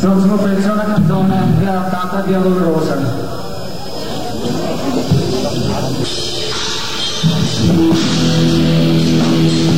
Prossimo pezzo è una canzone cantata via Dolorosa. Ciao a